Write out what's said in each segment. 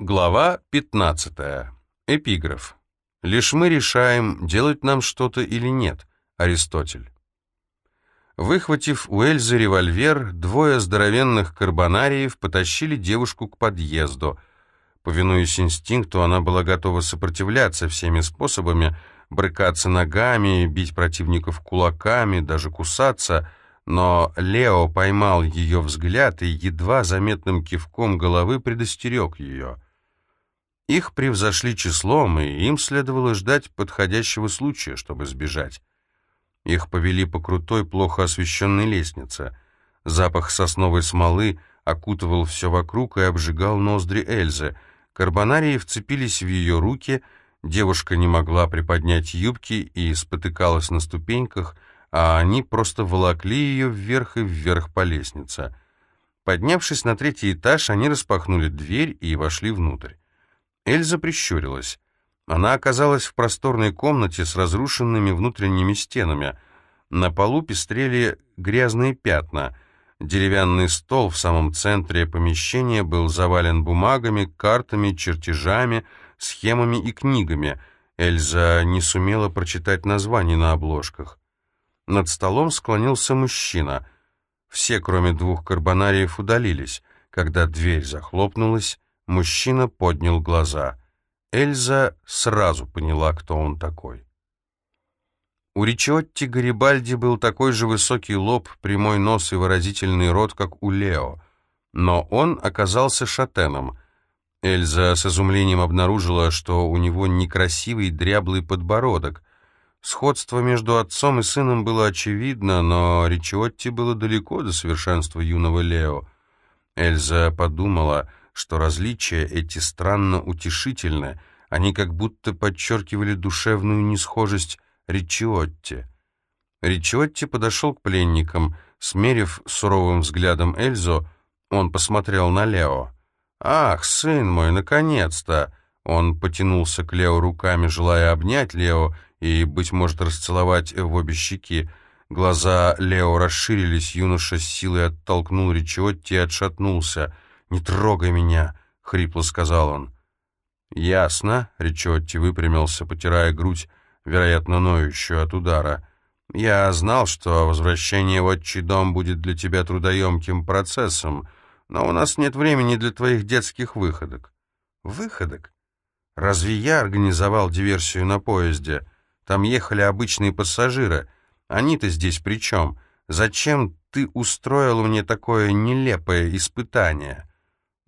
Глава 15. Эпиграф. «Лишь мы решаем, делать нам что-то или нет». Аристотель. Выхватив у Эльзы револьвер, двое здоровенных карбонариев потащили девушку к подъезду. Повинуясь инстинкту, она была готова сопротивляться всеми способами, брыкаться ногами, бить противников кулаками, даже кусаться, но Лео поймал ее взгляд и едва заметным кивком головы предостерег ее — их превзошли числом, и им следовало ждать подходящего случая, чтобы сбежать. Их повели по крутой, плохо освещенной лестнице. Запах сосновой смолы окутывал все вокруг и обжигал ноздри Эльзы. Карбонарии вцепились в ее руки, девушка не могла приподнять юбки и спотыкалась на ступеньках, а они просто волокли ее вверх и вверх по лестнице. Поднявшись на третий этаж, они распахнули дверь и вошли внутрь. Эльза прищурилась. Она оказалась в просторной комнате с разрушенными внутренними стенами. На полу пестрели грязные пятна. Деревянный стол в самом центре помещения был завален бумагами, картами, чертежами, схемами и книгами. Эльза не сумела прочитать названий на обложках. Над столом склонился мужчина. Все, кроме двух карбонариев, удалились. Когда дверь захлопнулась, Мужчина поднял глаза. Эльза сразу поняла, кто он такой. У Ричотти Гарибальди был такой же высокий лоб, прямой нос и выразительный рот, как у Лео, но он оказался шатеном. Эльза с изумлением обнаружила, что у него некрасивый дряблый подбородок. Сходство между отцом и сыном было очевидно, но Ричотти было далеко до совершенства юного Лео. Эльза подумала что различия эти странно утешительны, они как будто подчеркивали душевную несхожесть Ричиотти. Ричиотти подошел к пленникам, смерив суровым взглядом Эльзу, он посмотрел на Лео. «Ах, сын мой, наконец-то!» Он потянулся к Лео руками, желая обнять Лео и, быть может, расцеловать в обе щеки. Глаза Лео расширились, юноша с силой оттолкнул Ричиотти и отшатнулся. «Не трогай меня!» — хрипло сказал он. «Ясно», — Ричотти выпрямился, потирая грудь, вероятно, ноющую от удара. «Я знал, что возвращение в отчий дом будет для тебя трудоемким процессом, но у нас нет времени для твоих детских выходок». «Выходок? Разве я организовал диверсию на поезде? Там ехали обычные пассажиры. Они-то здесь при чем? Зачем ты устроил мне такое нелепое испытание?»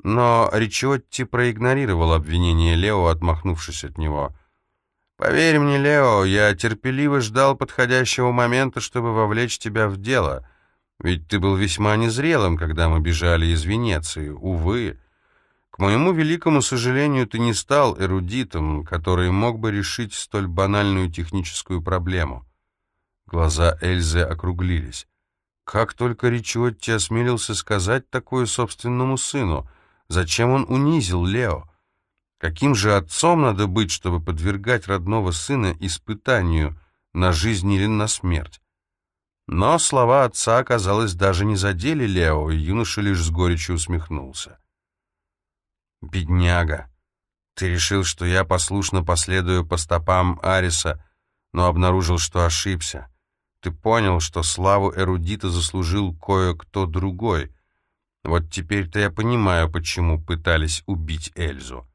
Но Ричотти проигнорировал обвинение Лео, отмахнувшись от него. «Поверь мне, Лео, я терпеливо ждал подходящего момента, чтобы вовлечь тебя в дело. Ведь ты был весьма незрелым, когда мы бежали из Венеции. Увы. К моему великому сожалению, ты не стал эрудитом, который мог бы решить столь банальную техническую проблему». Глаза Эльзы округлились. Как только Ричотти осмелился сказать такое собственному сыну — Зачем он унизил Лео? Каким же отцом надо быть, чтобы подвергать родного сына испытанию на жизнь или на смерть? Но слова отца, казалось, даже не задели Лео, и юноша лишь с горечью усмехнулся. «Бедняга, ты решил, что я послушно последую по стопам Ариса, но обнаружил, что ошибся. Ты понял, что славу эрудита заслужил кое-кто другой, вот теперь-то я понимаю, почему пытались убить Эльзу.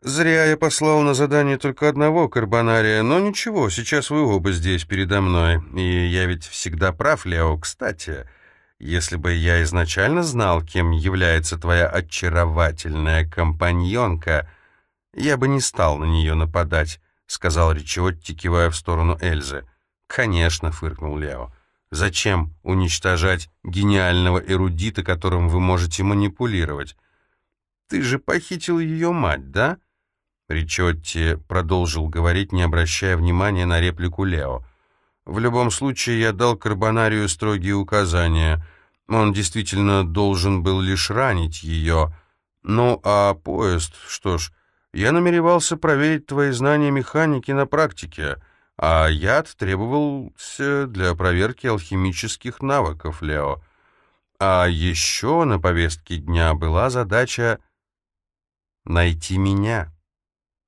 Зря я послал на задание только одного карбонария, но ничего, сейчас вы оба здесь передо мной, и я ведь всегда прав, Лео. Кстати, если бы я изначально знал, кем является твоя очаровательная компаньонка, я бы не стал на нее нападать, — сказал Ричотти, кивая в сторону Эльзы. «Конечно», — фыркнул Лео. Зачем уничтожать гениального эрудита, которым вы можете манипулировать? Ты же похитил ее мать, да? Ричотти продолжил говорить, не обращая внимания на реплику Лео. В любом случае, я дал Карбонарию строгие указания. Он действительно должен был лишь ранить ее. Ну, а поезд, что ж, я намеревался проверить твои знания механики на практике а яд требовался для проверки алхимических навыков Лео. А еще на повестке дня была задача Найти меня.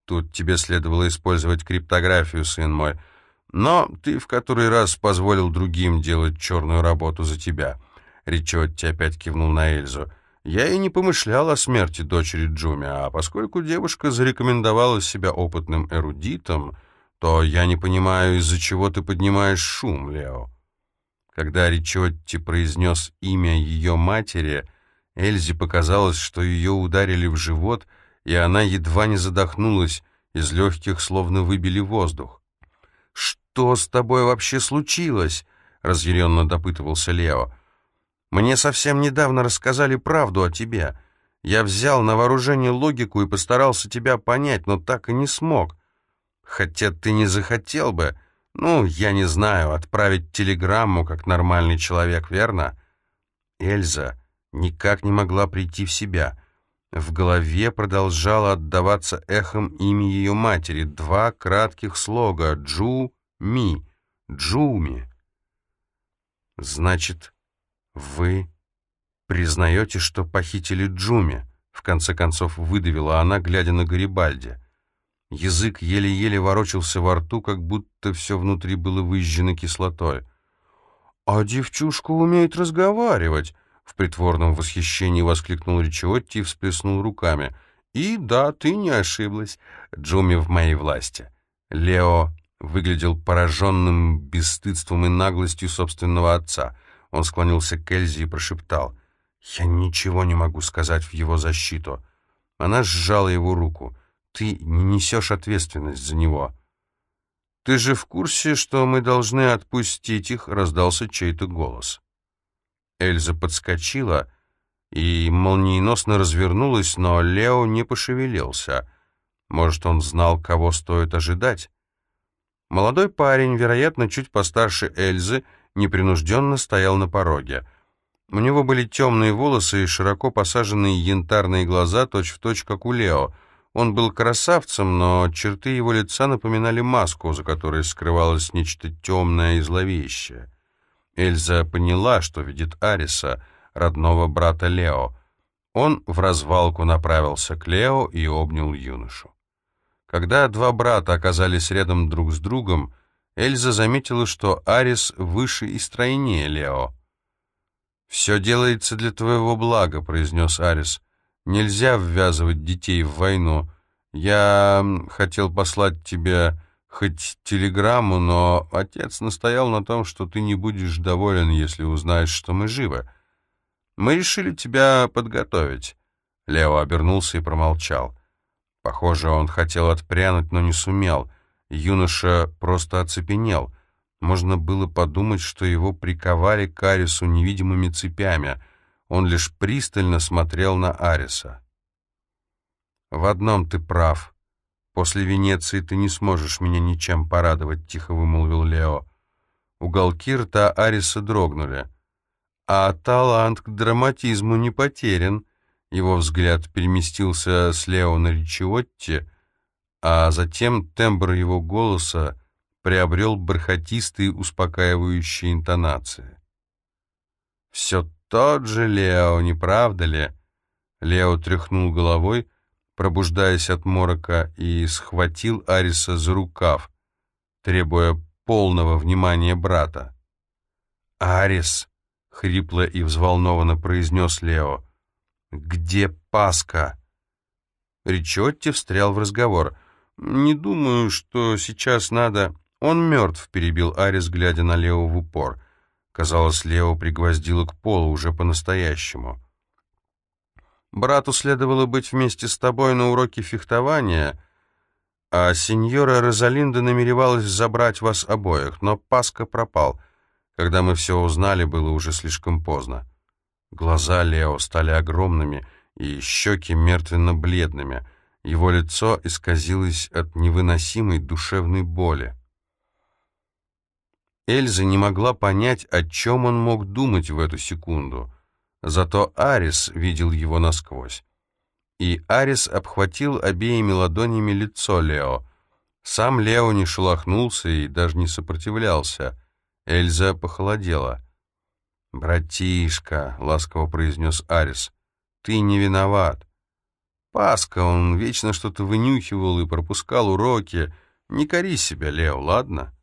Тут тебе следовало использовать криптографию, сын мой. Но ты в который раз позволил другим делать черную работу за тебя. Ричотти опять кивнул на Эльзу. Я и не помышлял о смерти дочери Джуми, а поскольку девушка зарекомендовала себя опытным эрудитом, то я не понимаю, из-за чего ты поднимаешь шум, Лео. Когда Ричотти произнес имя ее матери, Эльзе показалось, что ее ударили в живот — и она едва не задохнулась, из легких словно выбили воздух. «Что с тобой вообще случилось?» — разъяренно допытывался Лео. «Мне совсем недавно рассказали правду о тебе. Я взял на вооружение логику и постарался тебя понять, но так и не смог. Хотя ты не захотел бы, ну, я не знаю, отправить телеграмму как нормальный человек, верно?» Эльза никак не могла прийти в себя — в голове продолжало отдаваться эхом имя ее матери. Два кратких слога «Джу-ми», «Джуми». «Значит, вы признаете, что похитили Джуми?» В конце концов выдавила она, глядя на Гарибальди. Язык еле-еле ворочался во рту, как будто все внутри было выжжено кислотой. «А девчушка умеет разговаривать», в притворном восхищении воскликнул Ричиотти и всплеснул руками. «И да, ты не ошиблась. Джуми в моей власти». Лео выглядел пораженным бесстыдством и наглостью собственного отца. Он склонился к Эльзе и прошептал. «Я ничего не могу сказать в его защиту». Она сжала его руку. «Ты не несешь ответственность за него». «Ты же в курсе, что мы должны отпустить их?» — раздался чей-то голос. Эльза подскочила и молниеносно развернулась, но Лео не пошевелился. Может, он знал, кого стоит ожидать? Молодой парень, вероятно, чуть постарше Эльзы, непринужденно стоял на пороге. У него были темные волосы и широко посаженные янтарные глаза, точь-в-точь, точь, как у Лео. Он был красавцем, но черты его лица напоминали маску, за которой скрывалось нечто темное и зловещее. Эльза поняла, что видит Ариса, родного брата Лео. Он в развалку направился к Лео и обнял юношу. Когда два брата оказались рядом друг с другом, Эльза заметила, что Арис выше и стройнее Лео. «Все делается для твоего блага», — произнес Арис. «Нельзя ввязывать детей в войну. Я хотел послать тебе хоть телеграмму, но отец настоял на том, что ты не будешь доволен, если узнаешь, что мы живы. Мы решили тебя подготовить». Лео обернулся и промолчал. Похоже, он хотел отпрянуть, но не сумел. Юноша просто оцепенел. Можно было подумать, что его приковали к Арису невидимыми цепями. Он лишь пристально смотрел на Ариса. «В одном ты прав», «После Венеции ты не сможешь меня ничем порадовать», — тихо вымолвил Лео. Уголки рта Ариса дрогнули. «А талант к драматизму не потерян». Его взгляд переместился с Лео на Ричиотти, а затем тембр его голоса приобрел бархатистые успокаивающие интонации. «Все тот же Лео, не правда ли?» Лео тряхнул головой, пробуждаясь от морока, и схватил Ариса за рукав, требуя полного внимания брата. «Арис!» — хрипло и взволнованно произнес Лео. «Где Паска?» Ричотти встрял в разговор. «Не думаю, что сейчас надо...» «Он мертв», — перебил Арис, глядя на Лео в упор. Казалось, Лео пригвоздило к полу уже по-настоящему. Брату следовало быть вместе с тобой на уроке фехтования, а сеньора Розалинда намеревалась забрать вас обоих, но Паска пропал. Когда мы все узнали, было уже слишком поздно. Глаза Лео стали огромными и щеки мертвенно-бледными. Его лицо исказилось от невыносимой душевной боли. Эльза не могла понять, о чем он мог думать в эту секунду — Зато Арис видел его насквозь. И Арис обхватил обеими ладонями лицо Лео. Сам Лео не шелохнулся и даже не сопротивлялся. Эльза похолодела. «Братишка», — ласково произнес Арис, — «ты не виноват». Паска, он вечно что-то вынюхивал и пропускал уроки. Не кори себя, Лео, ладно?»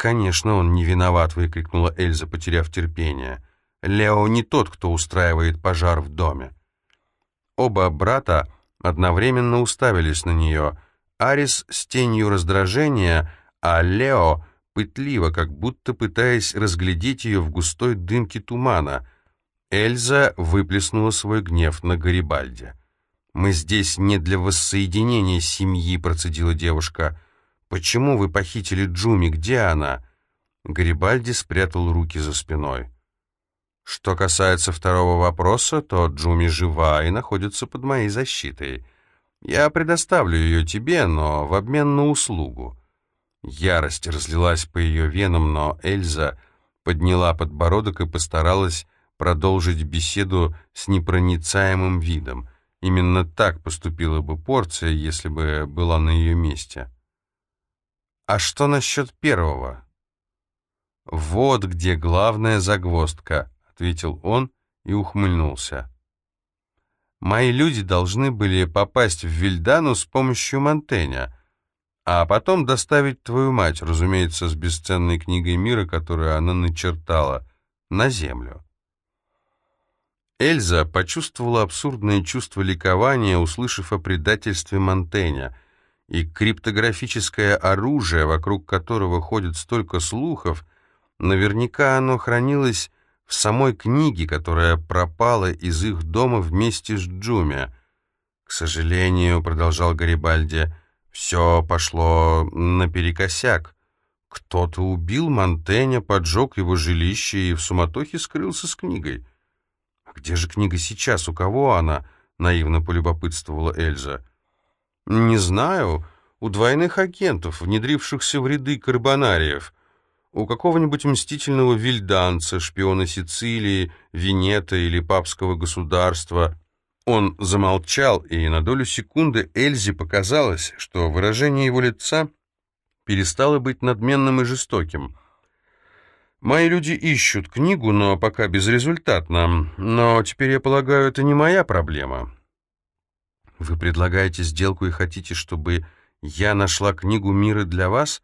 «Конечно, он не виноват», — выкрикнула Эльза, потеряв терпение. «Лео не тот, кто устраивает пожар в доме». Оба брата одновременно уставились на нее. Арис с тенью раздражения, а Лео пытливо, как будто пытаясь разглядеть ее в густой дымке тумана. Эльза выплеснула свой гнев на Гарибальде. «Мы здесь не для воссоединения семьи», — процедила девушка. «Почему вы похитили Джуми? Где она?» Гарибальди спрятал руки за спиной. «Что касается второго вопроса, то Джуми жива и находится под моей защитой. Я предоставлю ее тебе, но в обмен на услугу». Ярость разлилась по ее венам, но Эльза подняла подбородок и постаралась продолжить беседу с непроницаемым видом. Именно так поступила бы порция, если бы была на ее месте. А что насчет первого? Вот где главная загвоздка, ответил он и ухмыльнулся. Мои люди должны были попасть в Вильдану с помощью Монтеня, а потом доставить твою мать, разумеется, с бесценной книгой мира, которую она начертала, на землю. Эльза почувствовала абсурдное чувство ликования, услышав о предательстве Монтеня — и криптографическое оружие, вокруг которого ходит столько слухов, наверняка оно хранилось в самой книге, которая пропала из их дома вместе с Джуми. «К сожалению», — продолжал Гарибальди, — «все пошло наперекосяк. Кто-то убил Монтеня, поджег его жилище и в суматохе скрылся с книгой». «А где же книга сейчас? У кого она?» — наивно полюбопытствовала Эльза. «Не знаю. У двойных агентов, внедрившихся в ряды карбонариев. У какого-нибудь мстительного вильданца, шпиона Сицилии, Венета или папского государства». Он замолчал, и на долю секунды Эльзе показалось, что выражение его лица перестало быть надменным и жестоким. «Мои люди ищут книгу, но пока безрезультатно. Но теперь, я полагаю, это не моя проблема. Вы предлагаете сделку и хотите, чтобы я нашла книгу мира для вас?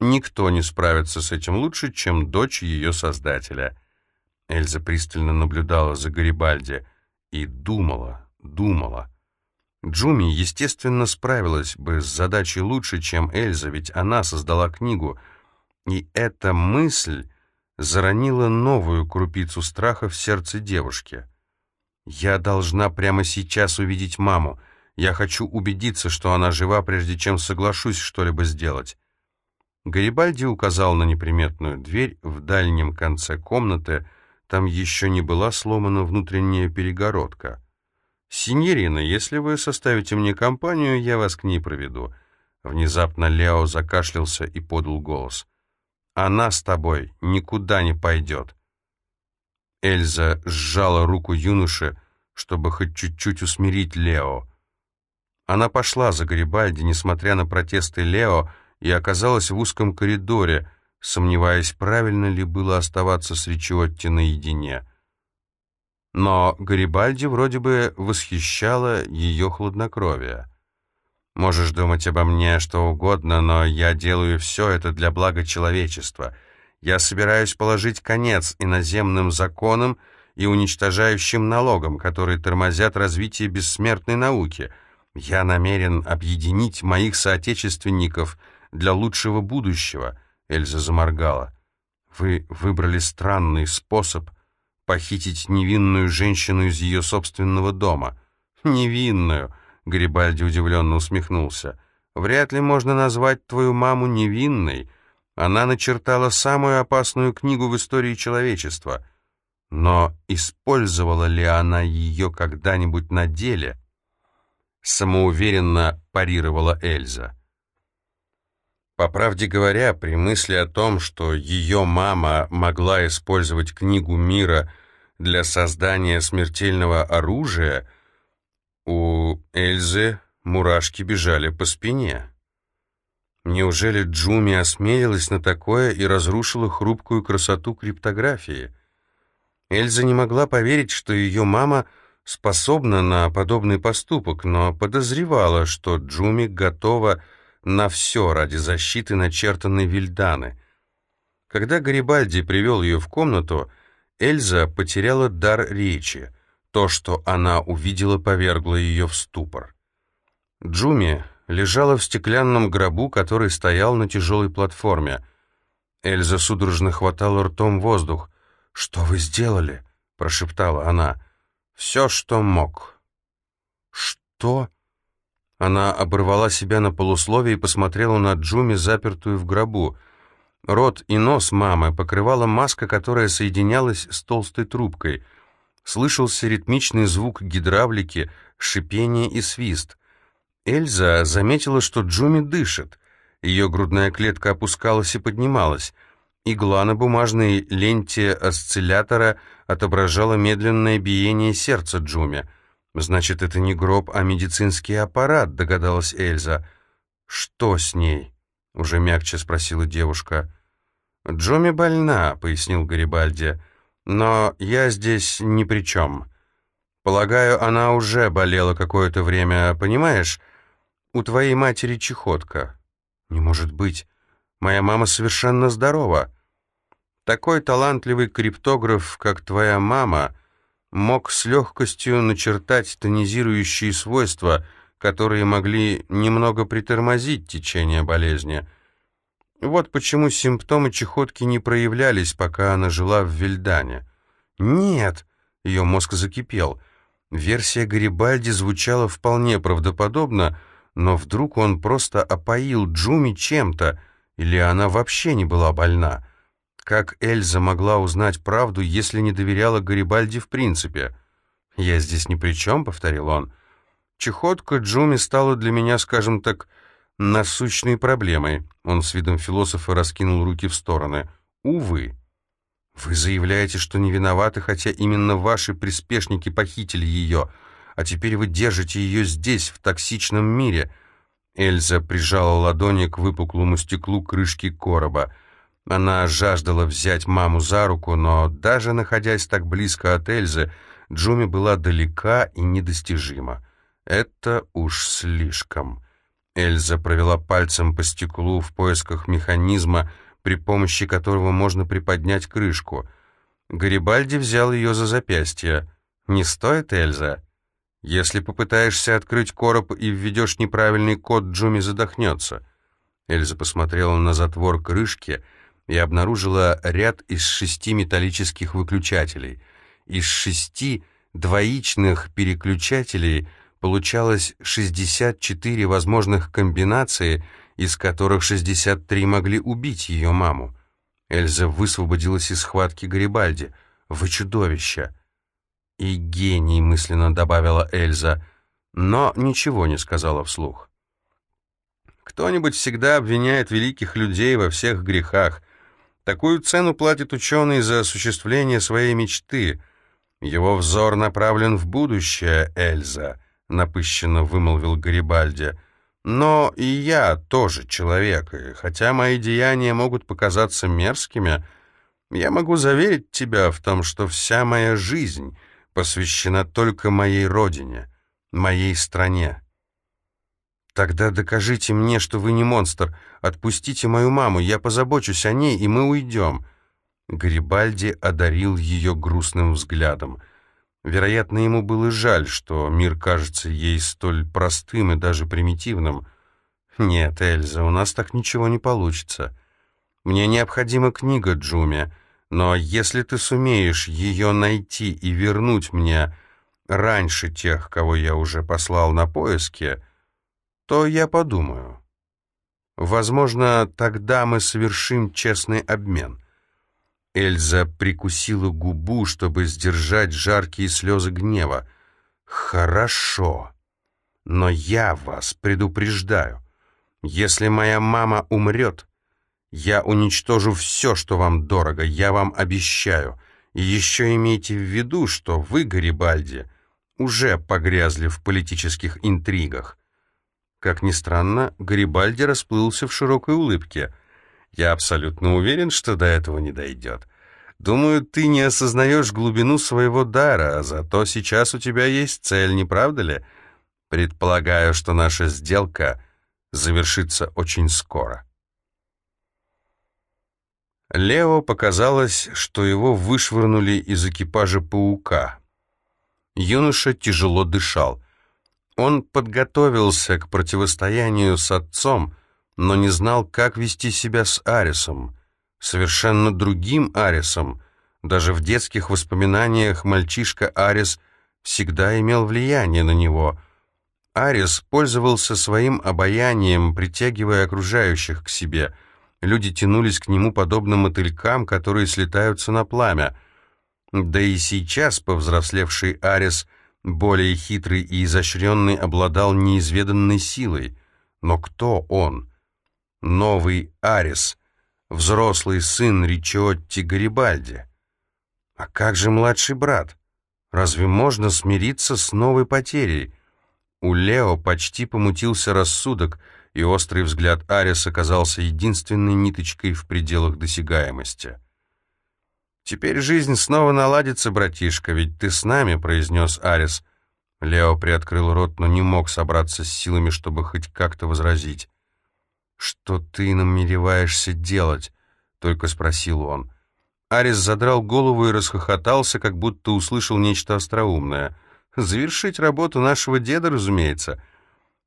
Никто не справится с этим лучше, чем дочь ее создателя. Эльза пристально наблюдала за Гарибальди и думала, думала. Джуми, естественно, справилась бы с задачей лучше, чем Эльза, ведь она создала книгу. И эта мысль заронила новую крупицу страха в сердце девушки. «Я должна прямо сейчас увидеть маму. Я хочу убедиться, что она жива, прежде чем соглашусь что-либо сделать». Гарибальди указал на неприметную дверь в дальнем конце комнаты. Там еще не была сломана внутренняя перегородка. «Синьорина, если вы составите мне компанию, я вас к ней проведу». Внезапно Лео закашлялся и подал голос. «Она с тобой никуда не пойдет». Эльза сжала руку юноши, чтобы хоть чуть-чуть усмирить Лео. Она пошла за Гарибальди, несмотря на протесты Лео, и оказалась в узком коридоре, сомневаясь, правильно ли было оставаться с Ричиотти наедине. Но Гарибальди вроде бы восхищало ее хладнокровие. «Можешь думать обо мне что угодно, но я делаю все это для блага человечества», я собираюсь положить конец иноземным законам и уничтожающим налогам, которые тормозят развитие бессмертной науки. Я намерен объединить моих соотечественников для лучшего будущего. Эльза заморгала. Вы выбрали странный способ похитить невинную женщину из ее собственного дома. Невинную, Гарибальди удивленно усмехнулся. Вряд ли можно назвать твою маму невинной, — она начертала самую опасную книгу в истории человечества. Но использовала ли она ее когда-нибудь на деле? Самоуверенно парировала Эльза. По правде говоря, при мысли о том, что ее мама могла использовать книгу мира для создания смертельного оружия, у Эльзы мурашки бежали по спине. Неужели Джуми осмелилась на такое и разрушила хрупкую красоту криптографии? Эльза не могла поверить, что ее мама способна на подобный поступок, но подозревала, что Джуми готова на все ради защиты начертанной Вильданы. Когда Гарибальди привел ее в комнату, Эльза потеряла дар речи. То, что она увидела, повергло ее в ступор. Джуми лежала в стеклянном гробу, который стоял на тяжелой платформе. Эльза судорожно хватала ртом воздух. «Что вы сделали?» — прошептала она. «Все, что мог». «Что?» Она оборвала себя на полусловие и посмотрела на Джуми, запертую в гробу. Рот и нос мамы покрывала маска, которая соединялась с толстой трубкой. Слышался ритмичный звук гидравлики, шипение и свист. Эльза заметила, что Джуми дышит. Ее грудная клетка опускалась и поднималась. Игла на бумажной ленте осциллятора отображала медленное биение сердца Джуми — «Значит, это не гроб, а медицинский аппарат», — догадалась Эльза. «Что с ней?» — уже мягче спросила девушка. «Джоми больна», — пояснил Гарибальди. «Но я здесь ни при чем. Полагаю, она уже болела какое-то время, понимаешь? У твоей матери чехотка». «Не может быть. Моя мама совершенно здорова». «Такой талантливый криптограф, как твоя мама...» мог с легкостью начертать тонизирующие свойства, которые могли немного притормозить течение болезни. Вот почему симптомы чехотки не проявлялись, пока она жила в Вильдане. «Нет!» — ее мозг закипел. Версия Гарибальди звучала вполне правдоподобно, но вдруг он просто опоил Джуми чем-то, или она вообще не была больна. Как Эльза могла узнать правду, если не доверяла Гарибальди в принципе? «Я здесь ни при чем», — повторил он. «Чехотка Джуми стала для меня, скажем так, насущной проблемой». Он с видом философа раскинул руки в стороны. «Увы». «Вы заявляете, что не виноваты, хотя именно ваши приспешники похитили ее, а теперь вы держите ее здесь, в токсичном мире». Эльза прижала ладони к выпуклому стеклу крышки короба. Она жаждала взять маму за руку, но даже находясь так близко от Эльзы, Джуми была далека и недостижима. Это уж слишком. Эльза провела пальцем по стеклу в поисках механизма, при помощи которого можно приподнять крышку. Гарибальди взял ее за запястье. «Не стоит, Эльза?» «Если попытаешься открыть короб и введешь неправильный код, Джуми задохнется». Эльза посмотрела на затвор крышки — и обнаружила ряд из шести металлических выключателей. Из шести двоичных переключателей получалось 64 возможных комбинации, из которых 63 могли убить ее маму. Эльза высвободилась из схватки Гарибальди. «Вы чудовище!» «И гений», — мысленно добавила Эльза, но ничего не сказала вслух. «Кто-нибудь всегда обвиняет великих людей во всех грехах», Такую цену платит ученый за осуществление своей мечты. Его взор направлен в будущее, Эльза, напыщенно вымолвил Гарибальди. Но и я тоже человек, и хотя мои деяния могут показаться мерзкими, я могу заверить тебя в том, что вся моя жизнь посвящена только моей родине, моей стране. «Тогда докажите мне, что вы не монстр. Отпустите мою маму, я позабочусь о ней, и мы уйдем». Гарибальди одарил ее грустным взглядом. Вероятно, ему было жаль, что мир кажется ей столь простым и даже примитивным. «Нет, Эльза, у нас так ничего не получится. Мне необходима книга Джуми, но если ты сумеешь ее найти и вернуть мне раньше тех, кого я уже послал на поиски...» то я подумаю. Возможно, тогда мы совершим честный обмен. Эльза прикусила губу, чтобы сдержать жаркие слезы гнева. «Хорошо, но я вас предупреждаю. Если моя мама умрет, я уничтожу все, что вам дорого, я вам обещаю. И еще имейте в виду, что вы, Гарибальди, уже погрязли в политических интригах. Как ни странно, Гарибальди расплылся в широкой улыбке. «Я абсолютно уверен, что до этого не дойдет. Думаю, ты не осознаешь глубину своего дара, а зато сейчас у тебя есть цель, не правда ли? Предполагаю, что наша сделка завершится очень скоро. Лео показалось, что его вышвырнули из экипажа паука. Юноша тяжело дышал. Он подготовился к противостоянию с отцом, но не знал, как вести себя с Арисом, совершенно другим Арисом. Даже в детских воспоминаниях мальчишка Арис всегда имел влияние на него. Арис пользовался своим обаянием, притягивая окружающих к себе. Люди тянулись к нему подобно мотылькам, которые слетаются на пламя. Да и сейчас повзрослевший Арис, более хитрый и изощренный, обладал неизведанной силой. Но кто он? Новый Арис, взрослый сын Ричиотти Гарибальди. А как же младший брат? Разве можно смириться с новой потерей? У Лео почти помутился рассудок, и острый взгляд Ариса оказался единственной ниточкой в пределах досягаемости. «Теперь жизнь снова наладится, братишка, ведь ты с нами», — произнес Арис. Лео приоткрыл рот, но не мог собраться с силами, чтобы хоть как-то возразить. «Что ты намереваешься делать?» — только спросил он. Арис задрал голову и расхохотался, как будто услышал нечто остроумное. «Завершить работу нашего деда, разумеется.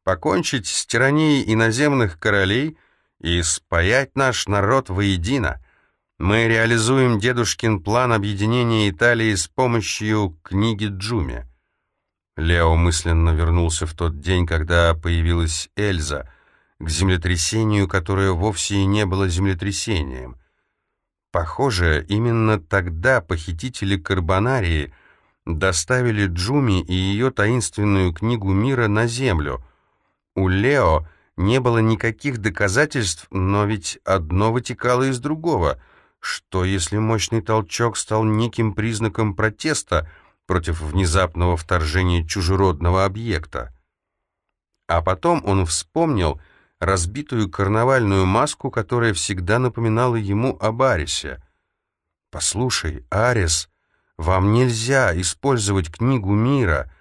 Покончить с тиранией иноземных королей и спаять наш народ воедино». Мы реализуем дедушкин план объединения Италии с помощью книги Джуми. Лео мысленно вернулся в тот день, когда появилась Эльза, к землетрясению, которое вовсе и не было землетрясением. Похоже, именно тогда похитители Карбонарии доставили Джуми и ее таинственную книгу мира на Землю. У Лео не было никаких доказательств, но ведь одно вытекало из другого — что, если мощный толчок стал неким признаком протеста против внезапного вторжения чужеродного объекта? А потом он вспомнил разбитую карнавальную маску, которая всегда напоминала ему об Арисе. «Послушай, Арис, вам нельзя использовать книгу мира.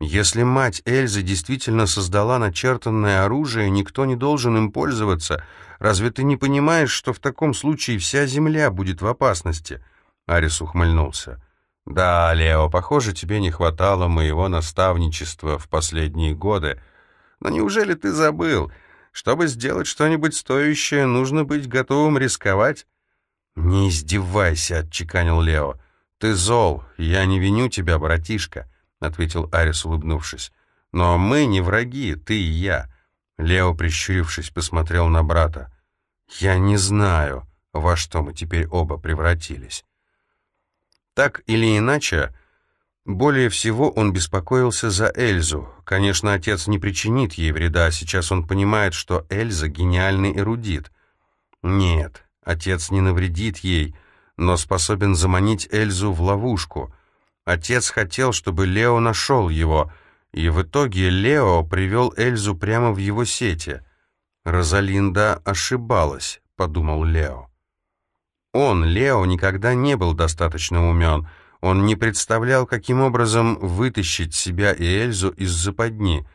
Если мать Эльзы действительно создала начертанное оружие, никто не должен им пользоваться, Разве ты не понимаешь, что в таком случае вся земля будет в опасности?» Арис ухмыльнулся. «Да, Лео, похоже, тебе не хватало моего наставничества в последние годы. Но неужели ты забыл? Чтобы сделать что-нибудь стоящее, нужно быть готовым рисковать?» «Не издевайся», — отчеканил Лео. «Ты зол, я не виню тебя, братишка», — ответил Арис, улыбнувшись. «Но мы не враги, ты и я. Лео, прищурившись, посмотрел на брата. «Я не знаю, во что мы теперь оба превратились». Так или иначе, более всего он беспокоился за Эльзу. Конечно, отец не причинит ей вреда, сейчас он понимает, что Эльза — гениальный эрудит. Нет, отец не навредит ей, но способен заманить Эльзу в ловушку. Отец хотел, чтобы Лео нашел его — и в итоге Лео привел Эльзу прямо в его сети. «Розалинда ошибалась», — подумал Лео. Он, Лео, никогда не был достаточно умен. Он не представлял, каким образом вытащить себя и Эльзу из западни.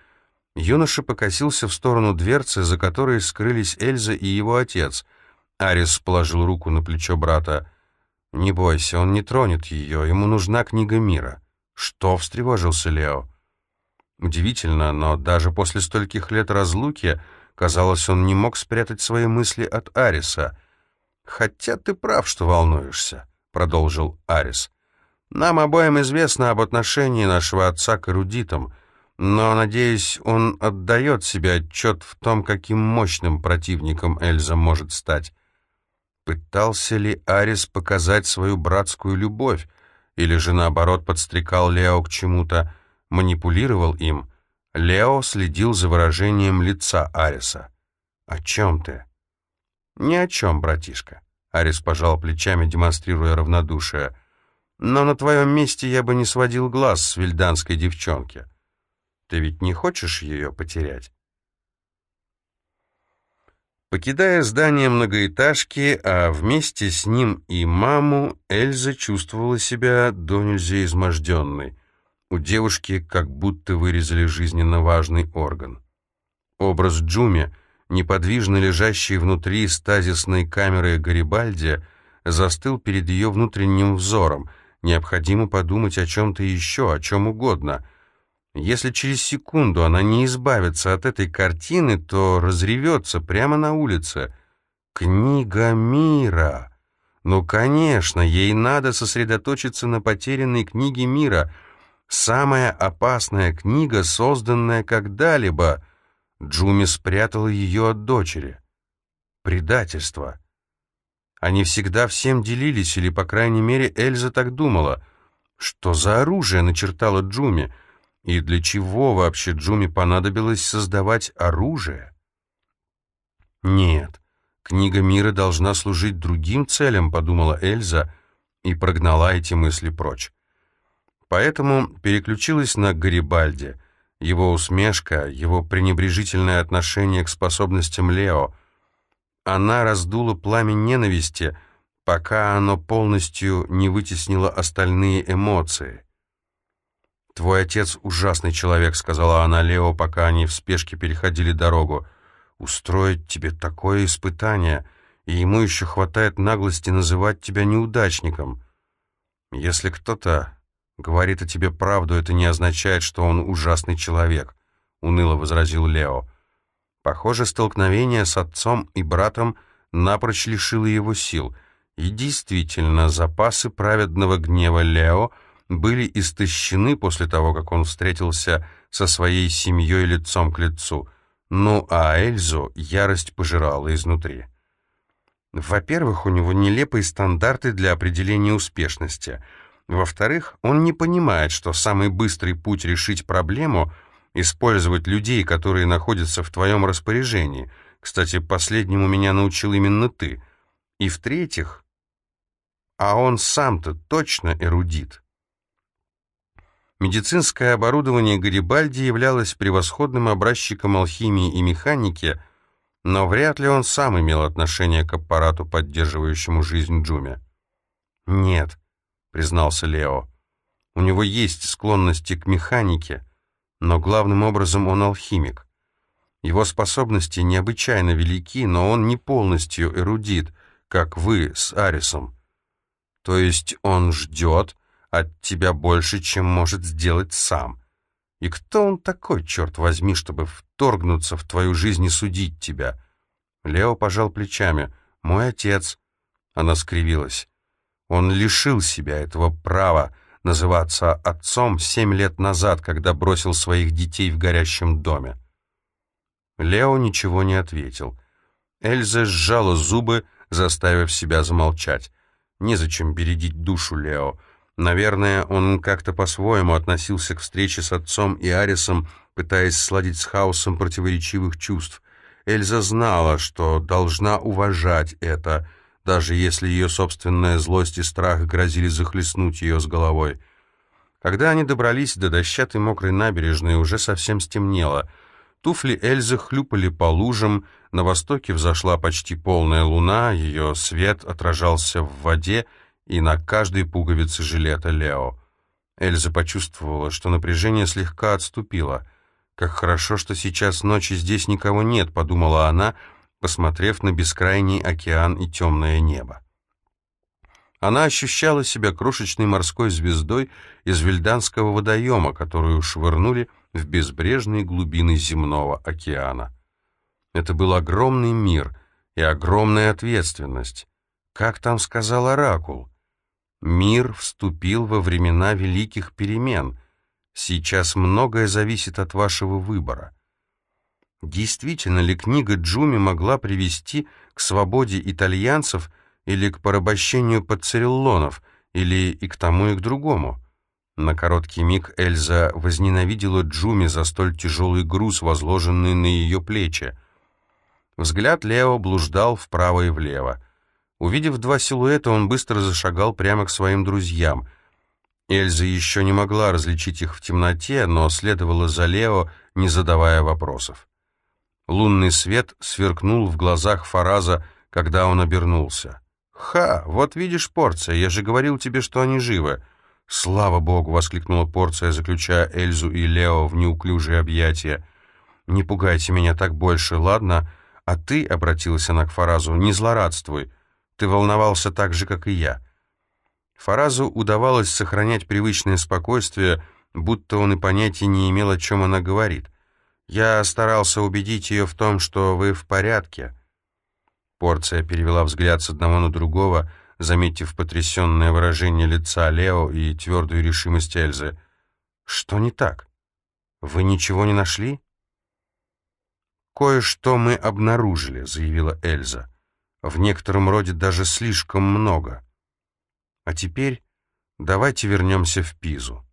Юноша покосился в сторону дверцы, за которой скрылись Эльза и его отец. Арис положил руку на плечо брата. «Не бойся, он не тронет ее, ему нужна книга мира». «Что?» — встревожился Лео. Удивительно, но даже после стольких лет разлуки, казалось, он не мог спрятать свои мысли от Ариса. «Хотя ты прав, что волнуешься», — продолжил Арис. «Нам обоим известно об отношении нашего отца к эрудитам, но, надеюсь, он отдает себе отчет в том, каким мощным противником Эльза может стать. Пытался ли Арис показать свою братскую любовь, или же, наоборот, подстрекал Лео к чему-то, манипулировал им, Лео следил за выражением лица Ариса. «О чем ты?» «Ни о чем, братишка», — Арис пожал плечами, демонстрируя равнодушие. «Но на твоем месте я бы не сводил глаз с вильданской девчонки. Ты ведь не хочешь ее потерять?» Покидая здание многоэтажки, а вместе с ним и маму, Эльза чувствовала себя до нельзя изможденной. У девушки как будто вырезали жизненно важный орган. Образ Джуми, неподвижно лежащий внутри стазисной камеры Гарибальди, застыл перед ее внутренним взором. Необходимо подумать о чем-то еще, о чем угодно — если через секунду она не избавится от этой картины, то разревется прямо на улице. Книга мира. Ну, конечно, ей надо сосредоточиться на потерянной книге мира. Самая опасная книга, созданная когда-либо. Джуми спрятала ее от дочери. Предательство. Они всегда всем делились, или, по крайней мере, Эльза так думала. Что за оружие начертала Джуми? — и для чего вообще Джуми понадобилось создавать оружие? Нет, книга мира должна служить другим целям, подумала Эльза и прогнала эти мысли прочь. Поэтому переключилась на Гарибальди. Его усмешка, его пренебрежительное отношение к способностям Лео. Она раздула пламя ненависти, пока оно полностью не вытеснило остальные эмоции. «Твой отец ужасный человек», — сказала она Лео, пока они в спешке переходили дорогу. «Устроить тебе такое испытание, и ему еще хватает наглости называть тебя неудачником. Если кто-то говорит о тебе правду, это не означает, что он ужасный человек», — уныло возразил Лео. Похоже, столкновение с отцом и братом напрочь лишило его сил. И действительно, запасы праведного гнева Лео — были истощены после того, как он встретился со своей семьей лицом к лицу. Ну а Эльзу ярость пожирала изнутри. Во-первых, у него нелепые стандарты для определения успешности. Во-вторых, он не понимает, что самый быстрый путь решить проблему — использовать людей, которые находятся в твоем распоряжении. Кстати, последнему меня научил именно ты. И в-третьих, а он сам-то точно эрудит. Медицинское оборудование Гарибальди являлось превосходным образчиком алхимии и механики, но вряд ли он сам имел отношение к аппарату, поддерживающему жизнь Джуми. «Нет», — признался Лео, — «у него есть склонности к механике, но главным образом он алхимик. Его способности необычайно велики, но он не полностью эрудит, как вы с Арисом. То есть он ждет, от тебя больше, чем может сделать сам. И кто он такой, черт возьми, чтобы вторгнуться в твою жизнь и судить тебя?» Лео пожал плечами. «Мой отец». Она скривилась. Он лишил себя этого права называться отцом семь лет назад, когда бросил своих детей в горящем доме. Лео ничего не ответил. Эльза сжала зубы, заставив себя замолчать. Незачем бередить душу Лео. Наверное, он как-то по-своему относился к встрече с отцом и Арисом, пытаясь сладить с хаосом противоречивых чувств. Эльза знала, что должна уважать это, даже если ее собственная злость и страх грозили захлестнуть ее с головой. Когда они добрались до дощатой мокрой набережной, уже совсем стемнело. Туфли Эльзы хлюпали по лужам, на востоке взошла почти полная луна, ее свет отражался в воде, и на каждой пуговице жилета Лео. Эльза почувствовала, что напряжение слегка отступило. «Как хорошо, что сейчас ночи здесь никого нет», — подумала она, посмотрев на бескрайний океан и темное небо. Она ощущала себя крошечной морской звездой из Вильданского водоема, которую швырнули в безбрежные глубины земного океана. Это был огромный мир и огромная ответственность. Как там сказал Оракул? Мир вступил во времена великих перемен. Сейчас многое зависит от вашего выбора. Действительно ли книга Джуми могла привести к свободе итальянцев или к порабощению пацареллонов, или и к тому, и к другому? На короткий миг Эльза возненавидела Джуми за столь тяжелый груз, возложенный на ее плечи. Взгляд Лео блуждал вправо и влево. Увидев два силуэта, он быстро зашагал прямо к своим друзьям. Эльза еще не могла различить их в темноте, но следовала за Лео, не задавая вопросов. Лунный свет сверкнул в глазах Фараза, когда он обернулся. «Ха! Вот видишь, Порция, я же говорил тебе, что они живы!» «Слава богу!» — воскликнула Порция, заключая Эльзу и Лео в неуклюжие объятия. «Не пугайте меня так больше, ладно? А ты, — обратилась она к Фаразу, — не злорадствуй. Ты волновался так же, как и я». Фаразу удавалось сохранять привычное спокойствие, будто он и понятия не имел, о чем она говорит. «Я старался убедить ее в том, что вы в порядке». Порция перевела взгляд с одного на другого, заметив потрясенное выражение лица Лео и твердую решимость Эльзы. «Что не так? Вы ничего не нашли?» «Кое-что мы обнаружили», — заявила Эльза. «В некотором роде даже слишком много. А теперь давайте вернемся в Пизу».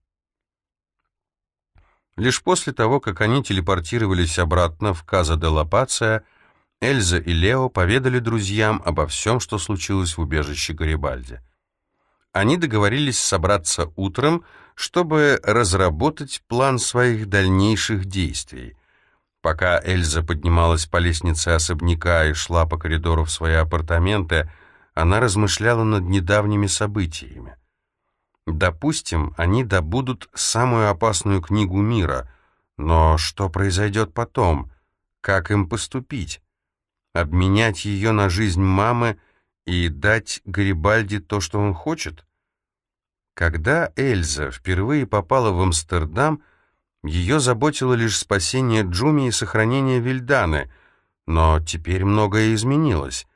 Лишь после того, как они телепортировались обратно в Каза де Лапация, Эльза и Лео поведали друзьям обо всем, что случилось в убежище Гарибальди. Они договорились собраться утром, чтобы разработать план своих дальнейших действий. Пока Эльза поднималась по лестнице особняка и шла по коридору в свои апартаменты, она размышляла над недавними событиями. Допустим, они добудут самую опасную книгу мира, но что произойдет потом? Как им поступить? Обменять ее на жизнь мамы и дать Гарибальди то, что он хочет? Когда Эльза впервые попала в Амстердам, ее заботило лишь спасение Джуми и сохранение Вильданы, но теперь многое изменилось.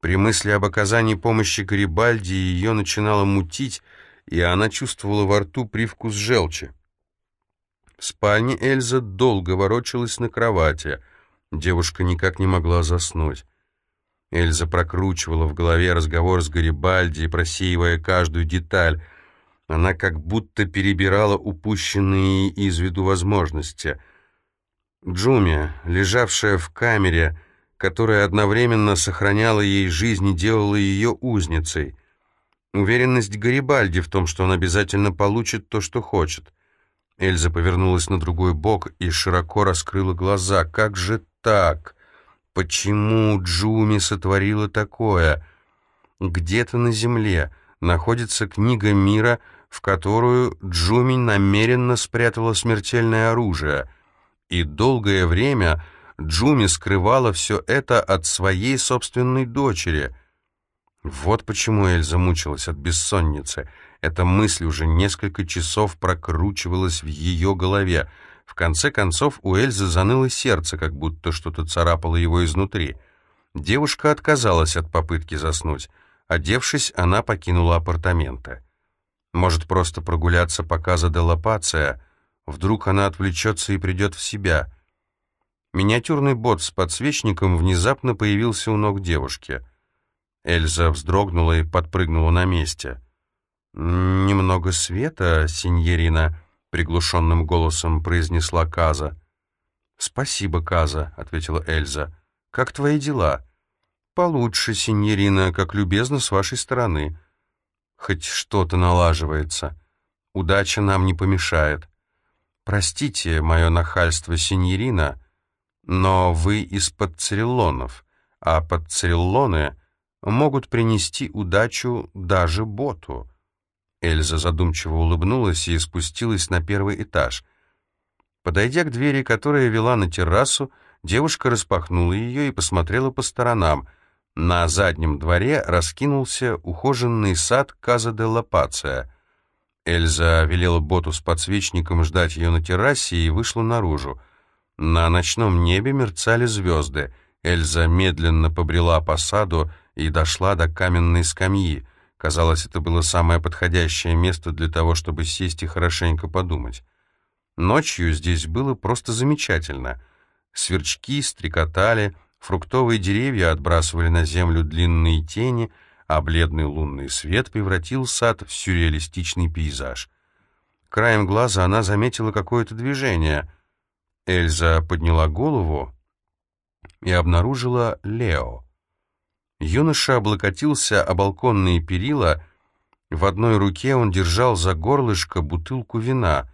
При мысли об оказании помощи Гарибальди ее начинало мутить, и она чувствовала во рту привкус желчи. В спальне Эльза долго ворочалась на кровати — Девушка никак не могла заснуть. Эльза прокручивала в голове разговор с Гарибальди, просеивая каждую деталь. Она как будто перебирала упущенные из виду возможности. Джуми, лежавшая в камере, которая одновременно сохраняла ей жизнь и делала ее узницей. Уверенность Гарибальди в том, что он обязательно получит то, что хочет. Эльза повернулась на другой бок и широко раскрыла глаза. «Как же так? Почему Джуми сотворила такое? Где-то на земле находится книга мира, в которую Джуми намеренно спрятала смертельное оружие. И долгое время Джуми скрывала все это от своей собственной дочери. Вот почему Эльза мучилась от бессонницы. Эта мысль уже несколько часов прокручивалась в ее голове — в конце концов у Эльзы заныло сердце, как будто что-то царапало его изнутри. Девушка отказалась от попытки заснуть. Одевшись, она покинула апартаменты. Может, просто прогуляться по Каза де Лапация? Вдруг она отвлечется и придет в себя. Миниатюрный бот с подсвечником внезапно появился у ног девушки. Эльза вздрогнула и подпрыгнула на месте. «Немного света, синьорина», приглушенным голосом произнесла Каза. «Спасибо, Каза», — ответила Эльза. «Как твои дела?» «Получше, синьорина, как любезно с вашей стороны. Хоть что-то налаживается. Удача нам не помешает. Простите мое нахальство, синьорина, но вы из подцериллонов, а подцериллоны могут принести удачу даже боту». Эльза задумчиво улыбнулась и спустилась на первый этаж. Подойдя к двери, которая вела на террасу, девушка распахнула ее и посмотрела по сторонам. На заднем дворе раскинулся ухоженный сад Каза де Лапация. Эльза велела боту с подсвечником ждать ее на террасе и вышла наружу. На ночном небе мерцали звезды. Эльза медленно побрела по саду и дошла до каменной скамьи. Казалось, это было самое подходящее место для того, чтобы сесть и хорошенько подумать. Ночью здесь было просто замечательно. Сверчки стрекотали, фруктовые деревья отбрасывали на землю длинные тени, а бледный лунный свет превратил сад в сюрреалистичный пейзаж. Краем глаза она заметила какое-то движение. Эльза подняла голову и обнаружила Лео. Юноша облокотился о балконные перила, в одной руке он держал за горлышко бутылку вина.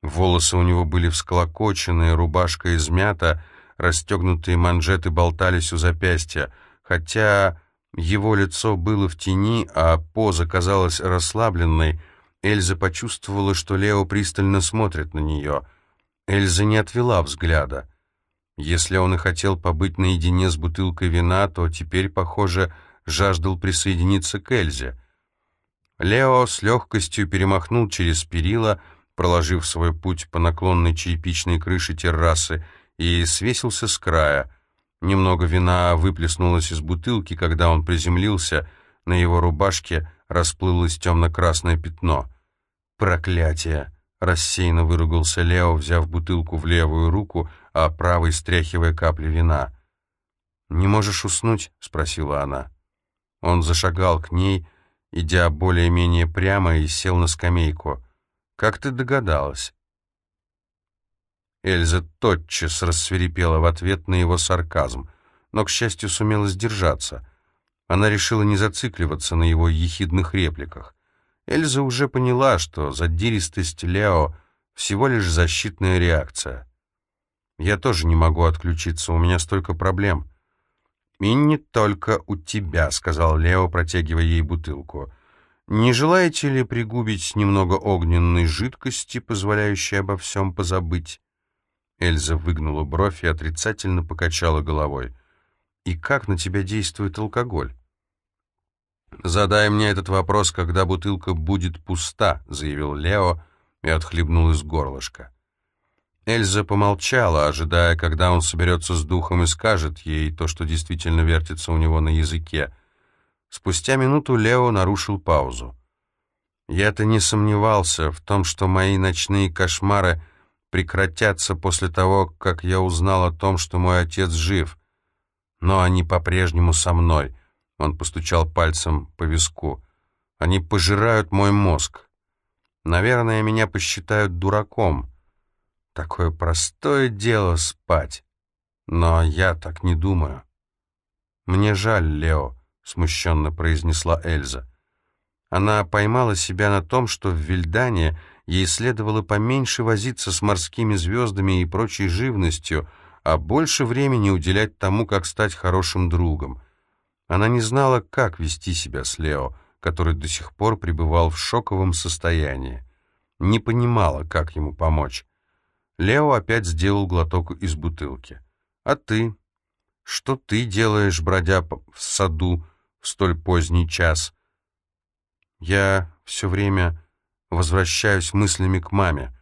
Волосы у него были всклокоченные, рубашка измята, расстегнутые манжеты болтались у запястья. Хотя его лицо было в тени, а поза казалась расслабленной, Эльза почувствовала, что Лео пристально смотрит на нее. Эльза не отвела взгляда. Если он и хотел побыть наедине с бутылкой вина, то теперь, похоже, жаждал присоединиться к Эльзе. Лео с легкостью перемахнул через перила, проложив свой путь по наклонной черепичной крыше террасы, и свесился с края. Немного вина выплеснулось из бутылки, когда он приземлился, на его рубашке расплылось темно-красное пятно. «Проклятие!» — рассеянно выругался Лео, взяв бутылку в левую руку, а правой стряхивая капли вина. «Не можешь уснуть?» — спросила она. Он зашагал к ней, идя более-менее прямо, и сел на скамейку. «Как ты догадалась?» Эльза тотчас рассверепела в ответ на его сарказм, но, к счастью, сумела сдержаться. Она решила не зацикливаться на его ехидных репликах. Эльза уже поняла, что задиристость Лео — всего лишь защитная реакция. «Я тоже не могу отключиться, у меня столько проблем». «И не только у тебя», — сказал Лео, протягивая ей бутылку. «Не желаете ли пригубить немного огненной жидкости, позволяющей обо всем позабыть?» Эльза выгнула бровь и отрицательно покачала головой. «И как на тебя действует алкоголь?» «Задай мне этот вопрос, когда бутылка будет пуста», — заявил Лео и отхлебнул из горлышка. Эльза помолчала, ожидая, когда он соберется с духом и скажет ей то, что действительно вертится у него на языке. Спустя минуту Лео нарушил паузу. «Я-то не сомневался в том, что мои ночные кошмары прекратятся после того, как я узнал о том, что мой отец жив. Но они по-прежнему со мной». Он постучал пальцем по виску. «Они пожирают мой мозг. Наверное, меня посчитают дураком». Такое простое дело спать. Но я так не думаю. Мне жаль, Лео, смущенно произнесла Эльза. Она поймала себя на том, что в Вильдане ей следовало поменьше возиться с морскими звездами и прочей живностью, а больше времени уделять тому, как стать хорошим другом. Она не знала, как вести себя с Лео, который до сих пор пребывал в шоковом состоянии. Не понимала, как ему помочь. Лео опять сделал глоток из бутылки. «А ты? Что ты делаешь, бродя в саду в столь поздний час?» «Я все время возвращаюсь мыслями к маме»,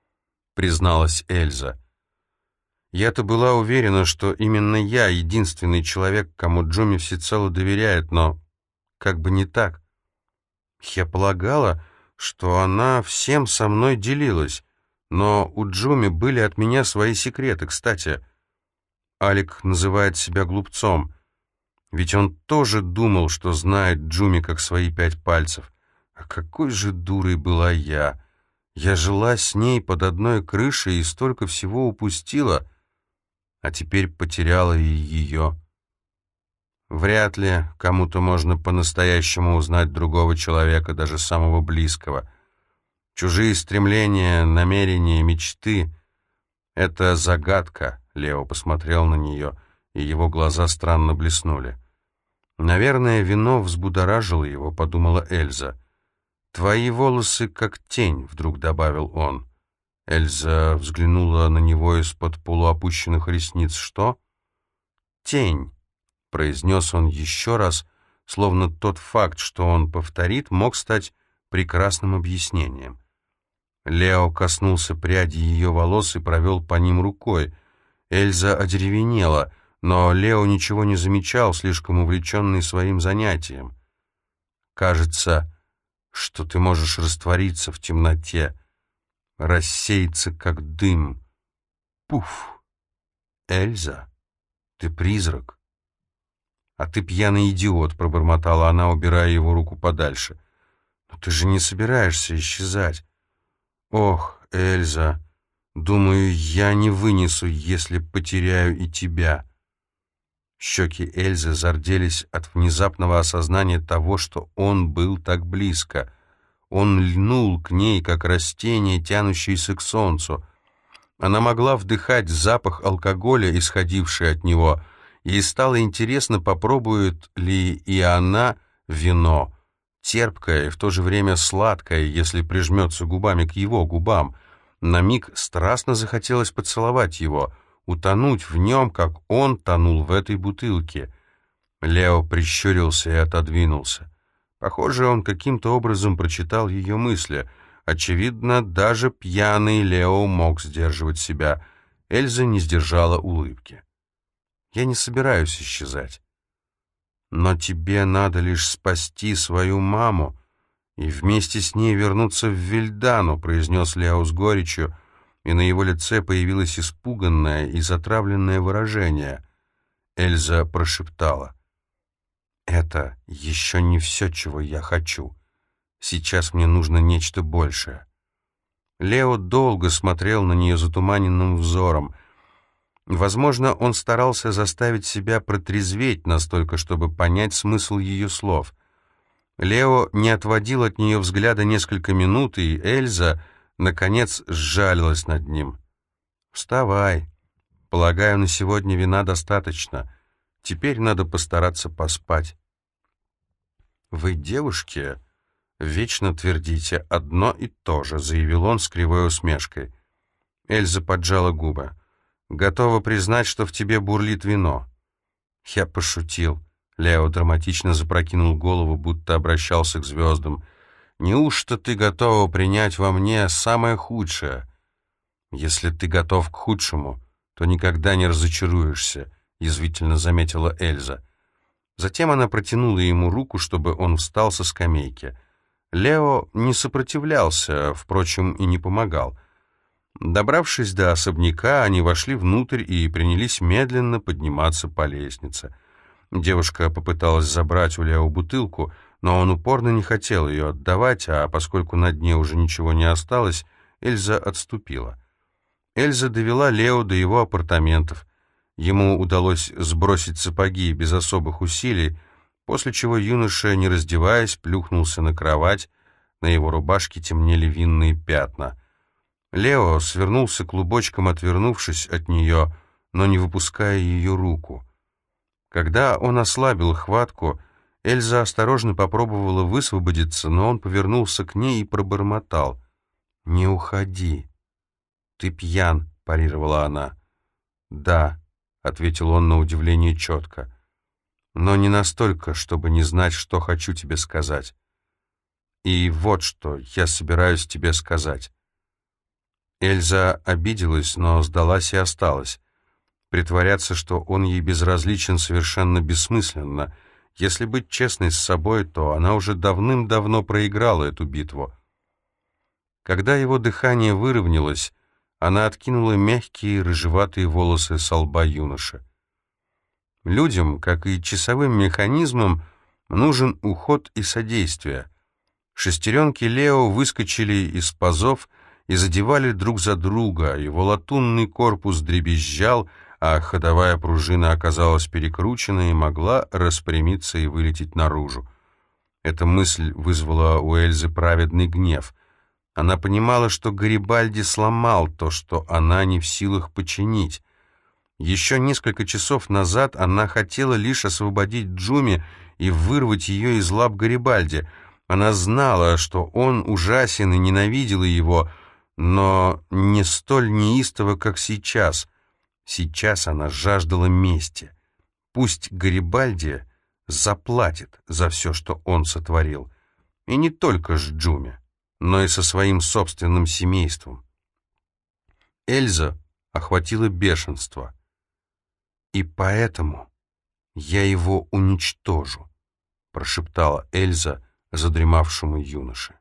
— призналась Эльза. «Я-то была уверена, что именно я единственный человек, кому Джуми всецело доверяет, но как бы не так. Я полагала, что она всем со мной делилась, но у Джуми были от меня свои секреты. Кстати, Алик называет себя глупцом. Ведь он тоже думал, что знает Джуми как свои пять пальцев. А какой же дурой была я! Я жила с ней под одной крышей и столько всего упустила, а теперь потеряла и ее. Вряд ли кому-то можно по-настоящему узнать другого человека, даже самого близкого — Чужие стремления, намерения, мечты — это загадка. Лео посмотрел на нее, и его глаза странно блеснули. «Наверное, вино взбудоражило его», — подумала Эльза. «Твои волосы как тень», — вдруг добавил он. Эльза взглянула на него из-под полуопущенных ресниц. «Что?» «Тень», — произнес он еще раз, словно тот факт, что он повторит, мог стать прекрасным объяснением. Лео коснулся пряди ее волос и провел по ним рукой. Эльза одеревенела, но Лео ничего не замечал, слишком увлеченный своим занятием. «Кажется, что ты можешь раствориться в темноте, рассеяться, как дым. Пуф! Эльза, ты призрак!» «А ты пьяный идиот», — пробормотала она, убирая его руку подальше. «Но ты же не собираешься исчезать. «Ох, Эльза, думаю, я не вынесу, если потеряю и тебя». Щеки Эльзы зарделись от внезапного осознания того, что он был так близко. Он льнул к ней, как растение, тянущееся к солнцу. Она могла вдыхать запах алкоголя, исходивший от него. Ей стало интересно, попробует ли и она вино, терпкое и в то же время сладкое, если прижмется губами к его губам. На миг страстно захотелось поцеловать его, утонуть в нем, как он тонул в этой бутылке. Лео прищурился и отодвинулся. Похоже, он каким-то образом прочитал ее мысли — Очевидно, даже пьяный Лео мог сдерживать себя. Эльза не сдержала улыбки. «Я не собираюсь исчезать. Но тебе надо лишь спасти свою маму и вместе с ней вернуться в Вильдану», произнес Лео с горечью, и на его лице появилось испуганное и затравленное выражение. Эльза прошептала. «Это еще не все, чего я хочу». Сейчас мне нужно нечто большее. Лео долго смотрел на нее затуманенным взором. Возможно, он старался заставить себя протрезветь настолько, чтобы понять смысл ее слов. Лео не отводил от нее взгляда несколько минут, и Эльза, наконец, сжалилась над ним. «Вставай. Полагаю, на сегодня вина достаточно. Теперь надо постараться поспать». «Вы девушки?» «Вечно твердите одно и то же», — заявил он с кривой усмешкой. Эльза поджала губы. «Готова признать, что в тебе бурлит вино». Я пошутил. Лео драматично запрокинул голову, будто обращался к звездам. «Неужто ты готова принять во мне самое худшее?» «Если ты готов к худшему, то никогда не разочаруешься», — язвительно заметила Эльза. Затем она протянула ему руку, чтобы он встал со скамейки. Лео не сопротивлялся, впрочем, и не помогал. Добравшись до особняка, они вошли внутрь и принялись медленно подниматься по лестнице. Девушка попыталась забрать у Лео бутылку, но он упорно не хотел ее отдавать, а поскольку на дне уже ничего не осталось, Эльза отступила. Эльза довела Лео до его апартаментов. Ему удалось сбросить сапоги без особых усилий, после чего юноша, не раздеваясь, плюхнулся на кровать, на его рубашке темнели винные пятна. Лео свернулся клубочком, отвернувшись от нее, но не выпуская ее руку. Когда он ослабил хватку, Эльза осторожно попробовала высвободиться, но он повернулся к ней и пробормотал. «Не уходи». «Ты пьян», — парировала она. «Да», — ответил он на удивление четко но не настолько, чтобы не знать, что хочу тебе сказать. И вот что я собираюсь тебе сказать. Эльза обиделась, но сдалась и осталась. Притворяться, что он ей безразличен, совершенно бессмысленно. Если быть честной с собой, то она уже давным-давно проиграла эту битву. Когда его дыхание выровнялось, она откинула мягкие рыжеватые волосы с лба юноши. Людям, как и часовым механизмам, нужен уход и содействие. Шестеренки Лео выскочили из пазов и задевали друг за друга, его латунный корпус дребезжал, а ходовая пружина оказалась перекручена и могла распрямиться и вылететь наружу. Эта мысль вызвала у Эльзы праведный гнев. Она понимала, что Гарибальди сломал то, что она не в силах починить. Еще несколько часов назад она хотела лишь освободить Джуми и вырвать ее из лап Гарибальди. Она знала, что он ужасен и ненавидела его, но не столь неистово, как сейчас. Сейчас она жаждала мести. Пусть Гарибальди заплатит за все, что он сотворил. И не только с Джуми, но и со своим собственным семейством. Эльза охватила бешенство. «И поэтому я его уничтожу», — прошептала Эльза задремавшему юноше.